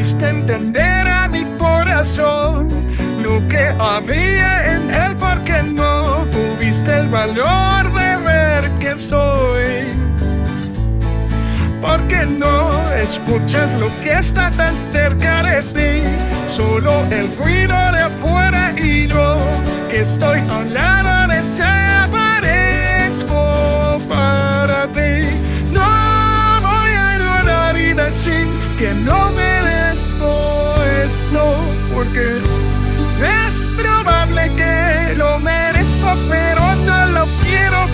entender a mi corazón lo que había en él porque no tuviste el valor de ver quién soy. Porque no escuchas lo que está tan cerca de ti, solo el ruido de afuera y yo que estoy a porque es probable que lo merezco, pero no lo quiero,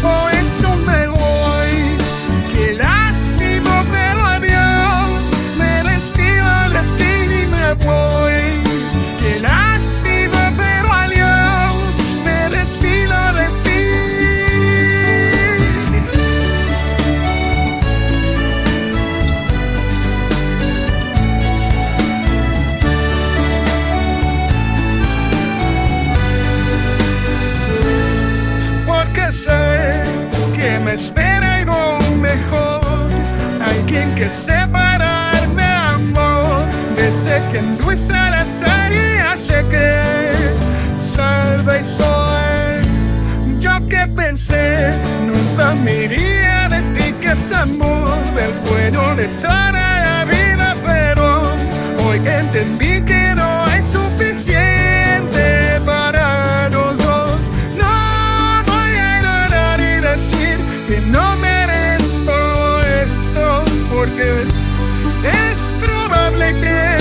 can do it and I say I cheque salve y soy yo que pensé nunca me iría de ti que ese amor del cuello le traerá la vida pero hoy entendí que no es suficiente para los dos. No voy a ignorar y decir que no merezco esto porque es probable que